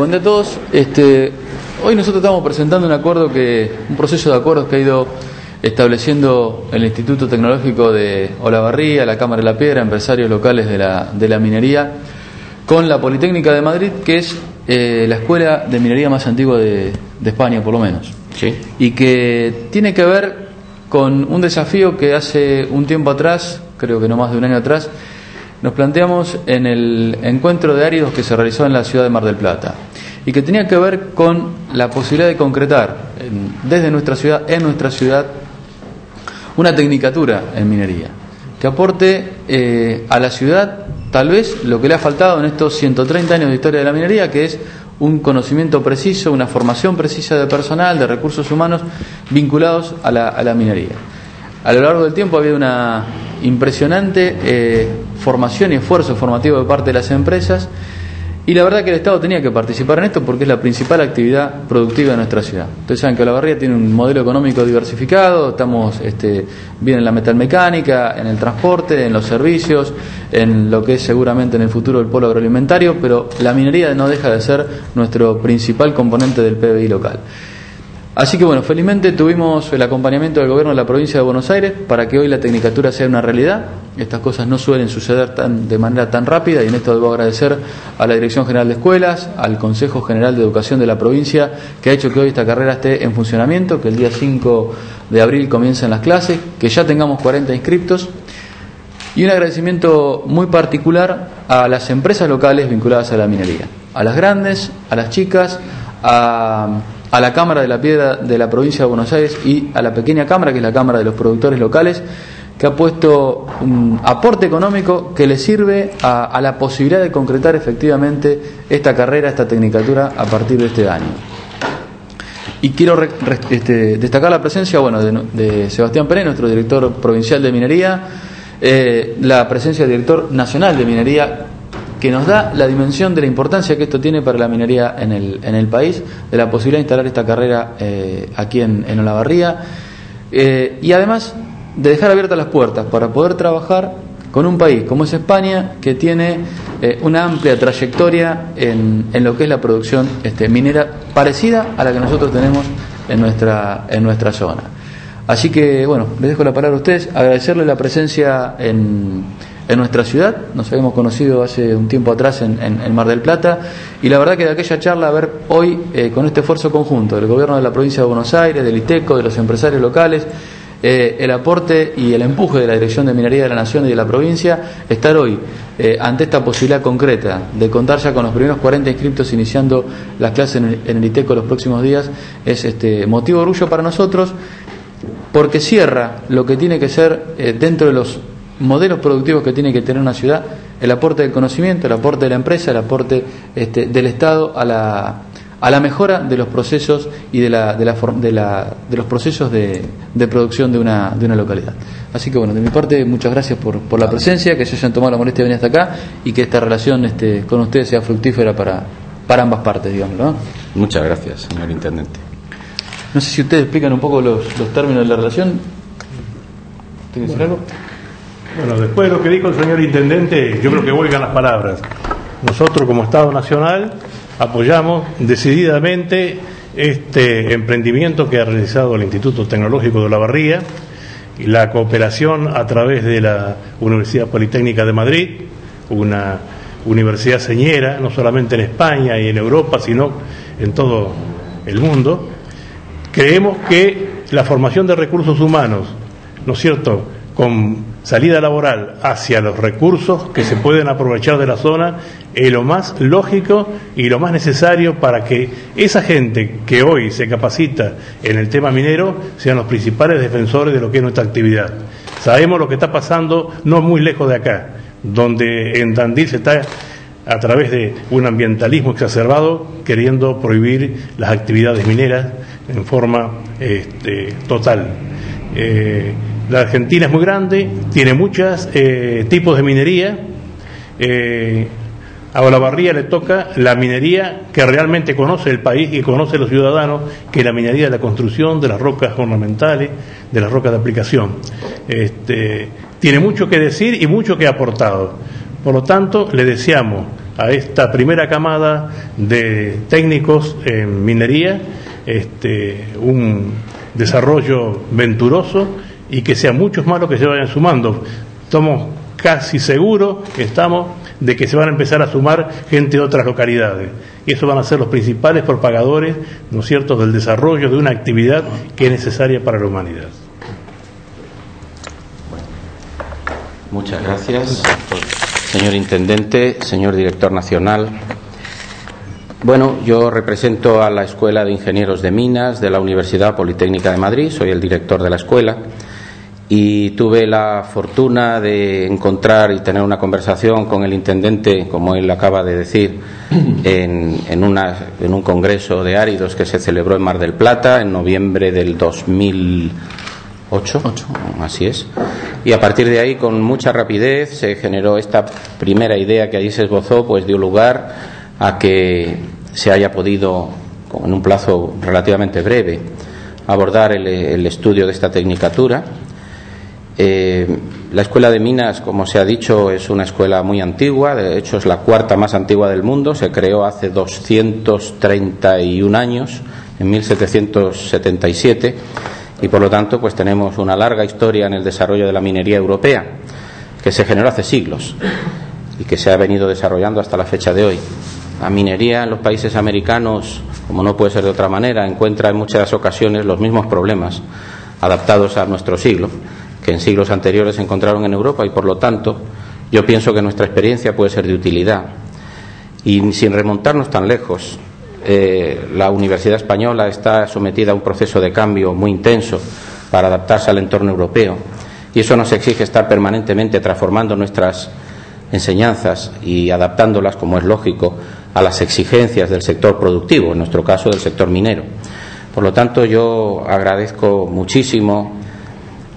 Buen día a todos. Este, hoy nosotros estamos presentando un acuerdo que, un proceso de acuerdos que ha ido estableciendo el Instituto Tecnológico de Olavarría, la Cámara de la Piedra, empresarios locales de la, de la minería, con la Politécnica de Madrid, que es eh, la escuela de minería más antigua de, de España, por lo menos. Sí. Y que tiene que ver con un desafío que hace un tiempo atrás, creo que no más de un año atrás, nos planteamos en el encuentro de áridos que se realizó en la ciudad de Mar del Plata y que tenía que ver con la posibilidad de concretar desde nuestra ciudad, en nuestra ciudad, una tecnicatura en minería que aporte eh, a la ciudad tal vez lo que le ha faltado en estos 130 años de historia de la minería, que es un conocimiento preciso, una formación precisa de personal, de recursos humanos vinculados a la, a la minería. A lo largo del tiempo ha habido una impresionante eh, formación y esfuerzo formativo de parte de las empresas y la verdad que el Estado tenía que participar en esto porque es la principal actividad productiva de nuestra ciudad. Ustedes saben que Olavarría tiene un modelo económico diversificado, estamos este, bien en la metalmecánica, en el transporte, en los servicios, en lo que es seguramente en el futuro el polo agroalimentario, pero la minería no deja de ser nuestro principal componente del PBI local. Así que bueno, felizmente tuvimos el acompañamiento del gobierno de la provincia de Buenos Aires para que hoy la tecnicatura sea una realidad. Estas cosas no suelen suceder tan, de manera tan rápida y en esto debo agradecer a la Dirección General de Escuelas, al Consejo General de Educación de la provincia que ha hecho que hoy esta carrera esté en funcionamiento, que el día 5 de abril comiencen las clases, que ya tengamos 40 inscriptos y un agradecimiento muy particular a las empresas locales vinculadas a la minería, a las grandes, a las chicas, a, a la Cámara de la Piedra de la provincia de Buenos Aires y a la pequeña Cámara, que es la Cámara de los Productores Locales, que ha puesto un aporte económico que le sirve a, la posibilidad de concretar efectivamente esta carrera, esta tecnicatura a partir de este año. Y quiero este, destacar la presencia bueno, de, de Sebastián Pérez, nuestro director provincial de minería, eh, la presencia del director nacional de minería, que nos da la dimensión de la importancia que esto tiene para la minería en el, en el país, de la posibilidad de instalar esta carrera eh, aquí en, en Olavarría, eh, y además de dejar abiertas las puertas para poder trabajar con un país como es España, que tiene eh, una amplia trayectoria en, en lo que es la producción este, minera parecida a la que nosotros tenemos en nuestra, en nuestra zona. Así que, bueno, les dejo la palabra a ustedes, agradecerles la presencia en, en nuestra ciudad, nos habíamos conocido hace un tiempo atrás en, en- en Mar del Plata, y la verdad que de aquella charla, a ver hoy, eh, con este esfuerzo conjunto del gobierno de la provincia de Buenos Aires, del ITECO, de los empresarios locales, eh, el aporte y el empuje de la Dirección de Minería de la Nación y de la provincia, estar hoy eh, ante esta posibilidad concreta de contar ya con los primeros 40 inscriptos iniciando las clases en el, en ITECO los próximos días, es este motivo de orgullo para nosotros porque cierra lo que tiene que ser dentro de los modelos productivos que tiene que tener una ciudad, el aporte del conocimiento, el aporte de la empresa, el aporte este, del Estado a la, a la mejora de los procesos y de, la, de, la for- de, la- de los procesos de, de producción de una, de una localidad. Así que bueno, de mi parte, muchas gracias por, por la presencia, que se hayan tomado la molestia de venir hasta acá y que esta relación este, con ustedes sea fructífera para, para ambas partes, digamos. ¿no? Muchas gracias, señor intendente. No sé si ustedes explican un poco los, los términos de la relación. ¿Tiene que decir algo? Bueno, después de lo que dijo el señor intendente, yo creo que vuelcan las palabras. Nosotros como Estado Nacional apoyamos decididamente este emprendimiento que ha realizado el Instituto Tecnológico de Olavarría y la cooperación a través de la Universidad Politécnica de Madrid, una universidad señera, no solamente en España y en Europa, sino en todo el mundo. Creemos que la formación de recursos humanos, ¿no es cierto?, con salida laboral hacia los recursos que se pueden aprovechar de la zona, es lo más lógico y lo más necesario para que esa gente que hoy se capacita en el tema minero sean los principales defensores de lo que es nuestra actividad. Sabemos lo que está pasando no muy lejos de acá, donde en Tandil se está a través de un ambientalismo exacerbado queriendo prohibir las actividades mineras en forma este, total. Eh, la Argentina es muy grande, tiene muchos tipos de minería. eh, a Olavarría le toca la minería que realmente conoce el país y conoce los ciudadanos, que es la minería de la construcción, de las rocas ornamentales, de las rocas de aplicación. Este, tiene mucho que decir y mucho que ha aportado. Por lo tanto, le deseamos a esta primera camada de técnicos en minería, este, un desarrollo venturoso y que sean muchos más los que se vayan sumando. Estamos casi seguros que estamos de que se van a empezar a sumar gente de otras localidades. Y eso van a ser los principales propagadores, ¿no es cierto?, del desarrollo de una actividad que es necesaria para la humanidad. Muchas gracias, señor Intendente, señor Director Nacional. Bueno, yo represento a la Escuela de Ingenieros de Minas de la Universidad Politécnica de Madrid, soy el director de la escuela y tuve la fortuna de encontrar y tener una conversación con el intendente, como él acaba de decir, en, en, en un congreso de áridos que se celebró en Mar del Plata en noviembre del 2008. Así es. Y a partir de ahí, con mucha rapidez, se generó esta primera idea que allí se esbozó, pues dio lugar a que se haya podido, en un plazo relativamente breve, abordar el, el estudio de esta tecnicatura eh, la Escuela de Minas, como se ha dicho, es una escuela muy antigua, de hecho es la cuarta más antigua del mundo, se creó hace 231 años, en 1777, y por lo tanto pues tenemos una larga historia en el desarrollo de la minería europea, que se generó hace siglos y que se ha venido desarrollando hasta la fecha de hoy. La minería en los países americanos, como no puede ser de otra manera, encuentra en muchas ocasiones los mismos problemas adaptados a nuestro siglo que en siglos anteriores se encontraron en Europa y por lo tanto yo pienso que nuestra experiencia puede ser de utilidad. Y sin remontarnos tan lejos, eh, la Universidad Española está sometida a un proceso de cambio muy intenso para adaptarse al entorno europeo y eso nos exige estar permanentemente transformando nuestras enseñanzas y adaptándolas, como es lógico, a las exigencias del sector productivo, en nuestro caso del sector minero. Por lo tanto, yo agradezco muchísimo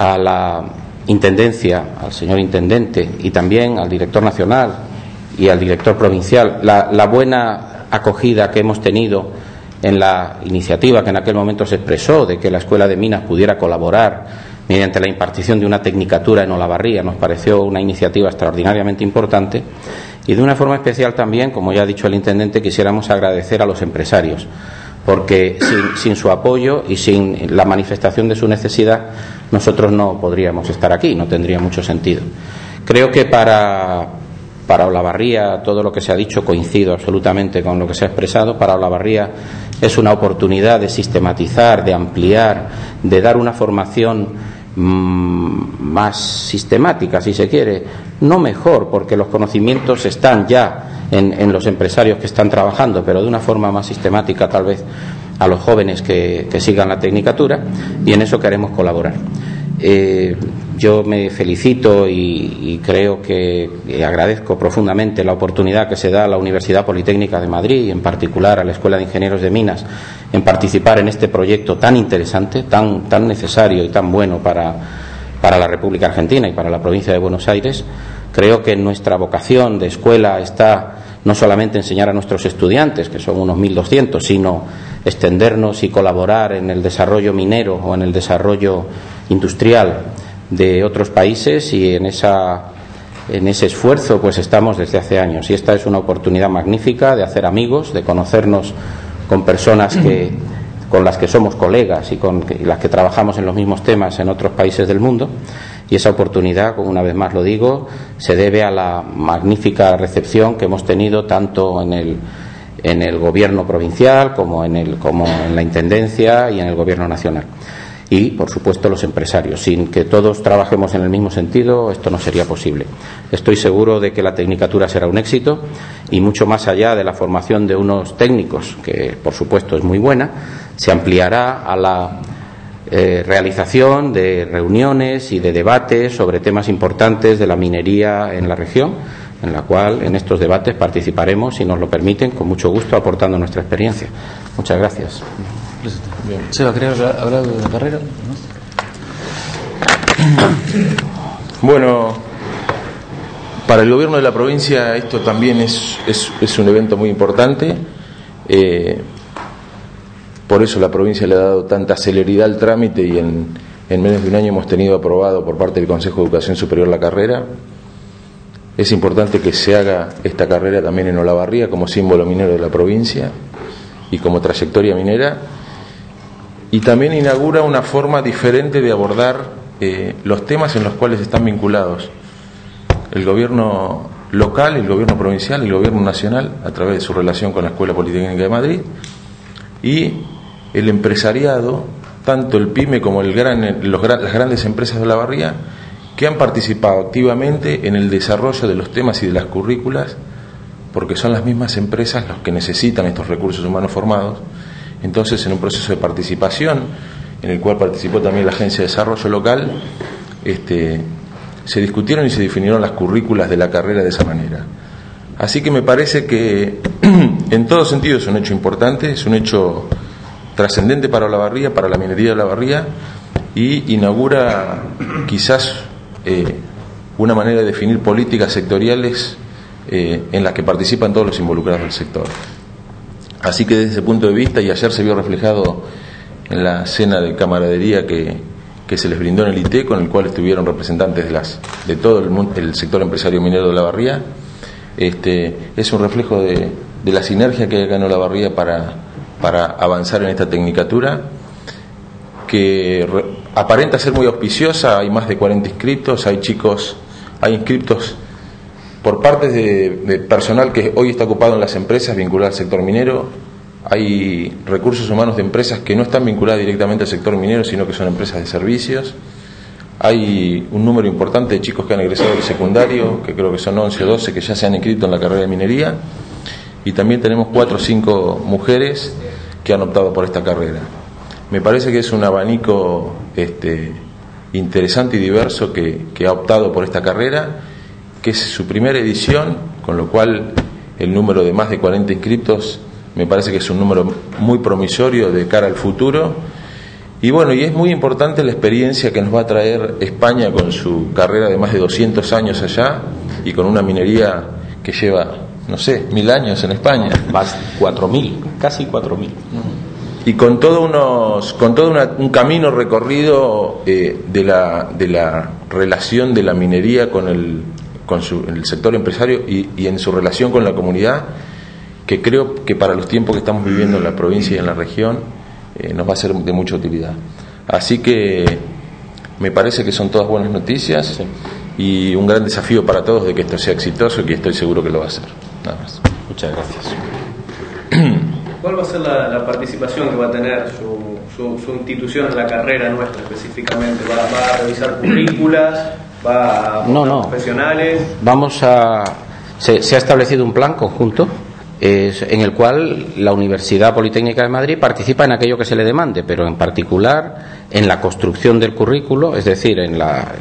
a la Intendencia, al señor Intendente y también al director nacional y al director provincial la, buena acogida que hemos tenido en la iniciativa que en aquel momento se expresó de que la Escuela de Minas pudiera colaborar mediante la impartición de una tecnicatura en Olavarría. Nos pareció una iniciativa extraordinariamente importante y de una forma especial también, como ya ha dicho el intendente, quisiéramos agradecer a los empresarios porque sin, su apoyo y sin la manifestación de su necesidad nosotros no podríamos estar aquí, no tendría mucho sentido. Creo que para, para Olavarría todo lo que se ha dicho coincido absolutamente con lo que se ha expresado. Para Olavarría es una oportunidad de sistematizar, de ampliar, de dar una formación mm, más sistemática, si se quiere, no mejor, porque los conocimientos están ya en, los empresarios que están trabajando, pero de una forma más sistemática tal vez a los jóvenes que, sigan la tecnicatura y en eso queremos colaborar. Eh, yo me felicito y, creo que agradezco profundamente la oportunidad que se da a la Universidad Politécnica de Madrid y en particular a la Escuela de Ingenieros de Minas en participar en este proyecto tan interesante, tan, tan necesario y tan bueno para, para la República Argentina y para la provincia de Buenos Aires. Creo que nuestra vocación de escuela está no solamente enseñar a nuestros estudiantes, que son unos 1.200, sino extendernos y colaborar en el desarrollo minero o en el desarrollo industrial de otros países y en esa en ese esfuerzo pues estamos desde hace años. Y esta es una oportunidad magnífica de hacer amigos, de conocernos con personas que con las que somos colegas y con las que trabajamos en los mismos temas en otros países del mundo y esa oportunidad, una vez más lo digo, se debe a la magnífica recepción que hemos tenido tanto en el, en el gobierno provincial como en, el, como en la intendencia y en el gobierno nacional. Y, por supuesto, los empresarios. Sin que todos trabajemos en el mismo sentido, esto no sería posible. Estoy seguro de que la tecnicatura será un éxito y mucho más allá de la formación de unos técnicos, que por supuesto es muy buena, se ampliará a la eh, realización de reuniones y de debates sobre temas importantes de la minería en la región, en la cual en estos debates participaremos, si nos lo permiten, con mucho gusto aportando nuestra experiencia. Muchas gracias. ¿Se va a querer hablar de la carrera? Bueno, para el gobierno de la provincia esto también es, es, es un evento muy importante. Eh, por eso la provincia le ha dado tanta celeridad al trámite y en, menos de un año hemos tenido aprobado por parte del Consejo de Educación Superior la carrera. Es importante que se haga esta carrera también en Olavarría como símbolo minero de la provincia y como trayectoria minera. Y también inaugura una forma diferente de abordar eh, los temas en los cuales están vinculados el gobierno local, el gobierno provincial el gobierno nacional a través de su relación con la Escuela Politécnica de Madrid y el empresariado, tanto el PYME como el gran, las grandes empresas de Olavarría, que han participado activamente en el desarrollo de los temas y de las currículas, porque son las mismas empresas los que necesitan estos recursos humanos formados. Entonces, en un proceso de participación, en el cual participó también la Agencia de Desarrollo Local, este, se discutieron y se definieron las currículas de la carrera de esa manera. Así que me parece que en todo sentido es un hecho importante, es un hecho trascendente para la barría, para la minería de la barría, y inaugura quizás eh, una manera de definir políticas sectoriales eh, en las que participan todos los involucrados del sector. Así que desde ese punto de vista, y ayer se vio reflejado en la cena de camaradería que, que se les brindó en el IT, con el cual estuvieron representantes de, las, de todo el, el sector empresario minero de la barría, este, es un reflejo de, de la sinergia que ganó la barría para, para avanzar en esta tecnicatura que aparenta ser muy auspiciosa, hay más de 40 inscritos, hay chicos, hay inscritos por parte de, personal que hoy está ocupado en las empresas vinculadas al sector minero, hay recursos humanos de empresas que no están vinculadas directamente al sector minero, sino que son empresas de servicios, hay un número importante de chicos que han egresado del secundario, que creo que son 11 o 12 que ya se han inscrito en la carrera de minería, y también tenemos 4 o 5 mujeres han optado por esta carrera. Me parece que es un abanico este, interesante y diverso que, ha optado por esta carrera, que es su primera edición, con lo cual el número de más de 40 inscritos me parece que es un número muy promisorio de cara al futuro. Y bueno, y es muy importante la experiencia que nos va a traer España con su carrera de más de 200 años allá y con una minería que lleva, no sé, mil años en España. Más 4.000, casi 4.000 y con todo, unos, con todo un camino recorrido eh, de, la, de la relación de la minería con el, con su, el sector empresario y, y, en su relación con la comunidad, que creo que para los tiempos que estamos viviendo en la provincia y en la región eh, nos va a ser de mucha utilidad. Así que me parece que son todas buenas noticias y un gran desafío para todos de que esto sea exitoso y que estoy seguro que lo va a ser. Nada más. Muchas gracias. ¿Cuál va a ser la, participación que va a tener su, su, institución en la carrera nuestra específicamente? ¿Va, a revisar currículas? ¿Va a no, no. profesionales? Vamos a. Se, ha establecido un plan conjunto en el cual la Universidad Politécnica de Madrid participa en aquello que se le demande, pero en particular en la construcción del currículo, es decir, en la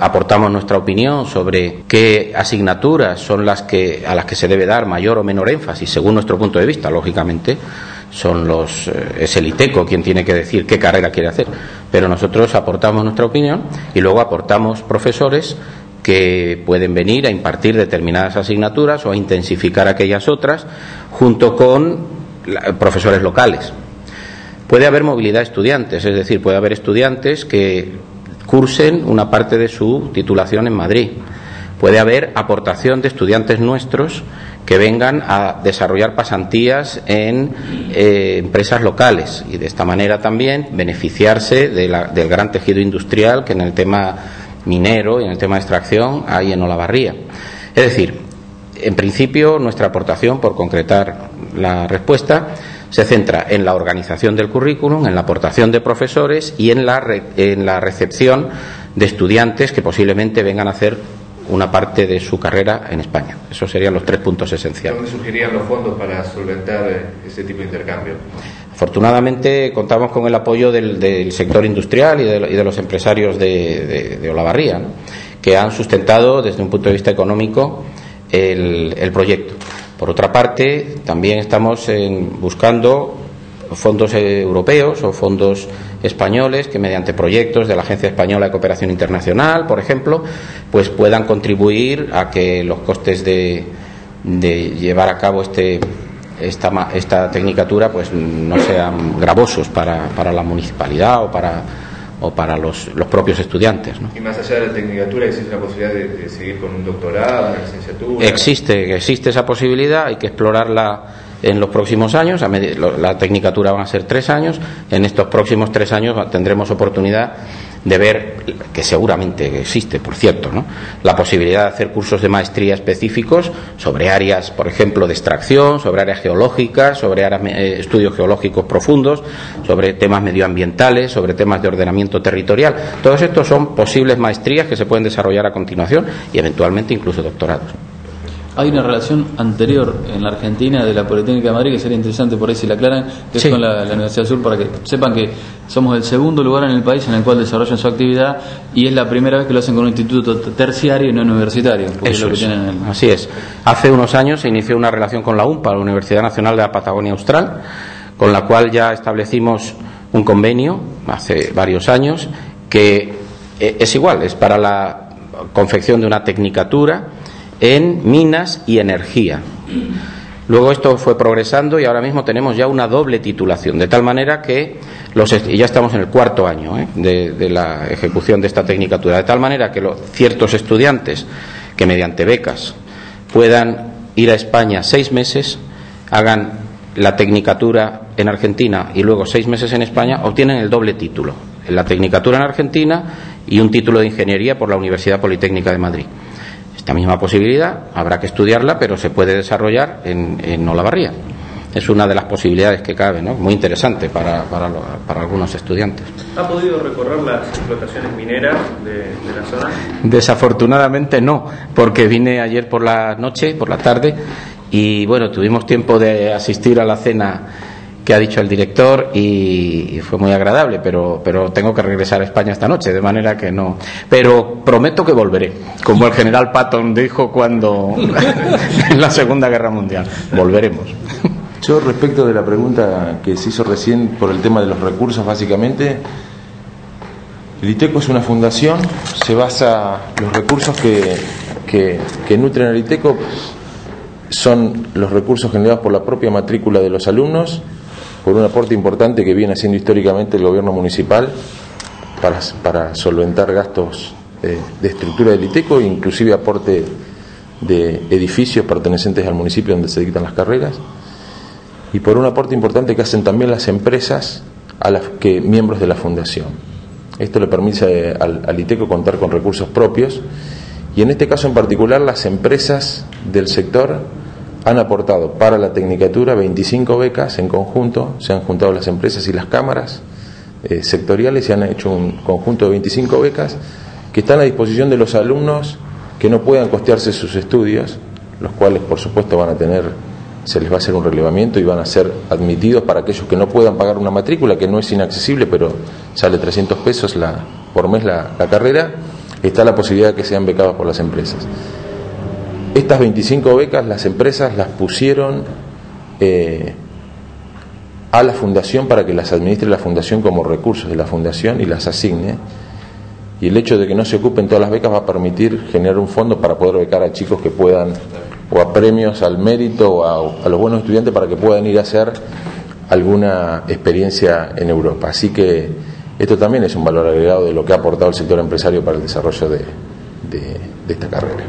aportamos nuestra opinión sobre qué asignaturas son las que a las que se debe dar mayor o menor énfasis según nuestro punto de vista lógicamente. Son los eh, es el ITECO quien tiene que decir qué carrera quiere hacer. Pero nosotros aportamos nuestra opinión y luego aportamos profesores que pueden venir a impartir determinadas asignaturas o a intensificar aquellas otras junto con profesores locales. Puede haber movilidad de estudiantes es decir puede haber estudiantes que cursen una parte de su titulación en Madrid. Puede haber aportación de estudiantes nuestros que vengan a desarrollar pasantías en eh, empresas locales y de esta manera también beneficiarse del gran tejido industrial que en el tema minero y en el tema de extracción hay en Olavarría. Es decir, en principio nuestra aportación, por concretar la respuesta, se centra en la organización del currículum, en la aportación de profesores y en la, en la recepción de estudiantes que posiblemente vengan a hacer una parte de su carrera en España. Esos serían los tres puntos esenciales. ¿Dónde surgirían los fondos para solventar ese tipo de intercambio? Afortunadamente contamos con el apoyo del, sector industrial y de, los empresarios de, de, Olavarría, que han sustentado desde un punto de vista económico el, el proyecto. Por otra parte, también estamos buscando fondos europeos o fondos españoles que mediante proyectos de la Agencia Española de Cooperación Internacional, por ejemplo, pues puedan contribuir a que los costes de, llevar a cabo este esta, esta tecnicatura pues no sean gravosos para la municipalidad o para o para los, los propios estudiantes. ¿no? Y más allá de la tecnicatura, ¿existe la posibilidad de, de seguir con un doctorado, una licenciatura? Existe, existe esa posibilidad, hay que explorarla en los próximos años, la tecnicatura van a ser tres años, en estos próximos tres años tendremos oportunidad de ver, que seguramente existe, por cierto, ¿no? la posibilidad de hacer cursos de maestría específicos sobre áreas, por ejemplo, de extracción, sobre áreas geológicas, sobre áreas, eh, estudios geológicos profundos, sobre temas medioambientales, sobre temas de ordenamiento territorial. Todos estos son posibles maestrías que se pueden desarrollar a continuación y eventualmente incluso doctorados. Hay una relación anterior en la Argentina de la Politécnica de Madrid que sería interesante por ahí si la aclaran, que Sí. es con la, la Universidad Sur, para que sepan que somos el segundo lugar en el país en el cual desarrollan su actividad y es la primera vez que lo hacen con un instituto terciario y no universitario, porque es Eso lo que es. tienen el- Así es. Hace unos años se inició una relación con la UMPA, la Universidad Nacional de la Patagonia Austral, con la cual ya establecimos un convenio hace varios años que eh, es igual, es para la confección de una tecnicatura en minas y energía. Luego esto fue progresando y ahora mismo tenemos ya una doble titulación, de tal manera que los ya estamos en el cuarto año ¿eh? de, de la ejecución de esta tecnicatura, de tal manera que los, ciertos estudiantes que mediante becas puedan ir a España seis meses, hagan la tecnicatura en Argentina y luego seis meses en España, obtienen el doble título, la tecnicatura en Argentina y un título de ingeniería por la Universidad Politécnica de Madrid. Esta misma posibilidad habrá que estudiarla, pero se puede desarrollar en, en Olavarría. Es una de las posibilidades que cabe, ¿no? muy interesante para, para, para algunos estudiantes. ¿Ha podido recorrer las explotaciones mineras de, de la zona? Desafortunadamente no, porque vine ayer por la noche, por la tarde, y bueno, tuvimos tiempo de asistir a la cena que ha dicho el director y, fue muy agradable, pero, pero tengo que regresar a España esta noche, de manera que no. Pero prometo que volveré, como el general Patton dijo cuando en la Segunda Guerra Mundial. Volveremos. Yo respecto de la pregunta que se hizo recién por el tema de los recursos, básicamente, el ITECO es una fundación, se basa, los recursos que, que, que nutren al ITECO son los recursos generados por la propia matrícula de los alumnos, por un aporte importante que viene haciendo históricamente el gobierno municipal para, para solventar gastos eh, de estructura del ITECO, inclusive aporte de edificios pertenecientes al municipio donde se dictan las carreras y por un aporte importante que hacen también las empresas a las que miembros de la fundación. Esto le permite eh, al, al ITECO contar con recursos propios y en este caso en particular las empresas del sector han aportado para la tecnicatura 25 becas en conjunto, se han juntado las empresas y las cámaras eh, sectoriales y han hecho un conjunto de 25 becas que están a disposición de los alumnos que no puedan costearse sus estudios, los cuales por supuesto van a tener, se les va a hacer un relevamiento y van a ser admitidos para aquellos que no puedan pagar una matrícula, que no es inaccesible, pero sale 300 pesos la, por mes la, la carrera, está la posibilidad de que sean becados por las empresas. Estas 25 becas las empresas las pusieron eh, a la fundación para que las administre la fundación como recursos de la fundación y las asigne. Y el hecho de que no se ocupen todas las becas va a permitir generar un fondo para poder becar a chicos que puedan, o a premios al mérito, o a, los buenos estudiantes para que puedan ir a hacer alguna experiencia en Europa. Así que esto también es un valor agregado de lo que ha aportado el sector empresario para el desarrollo de, de- de esta carrera.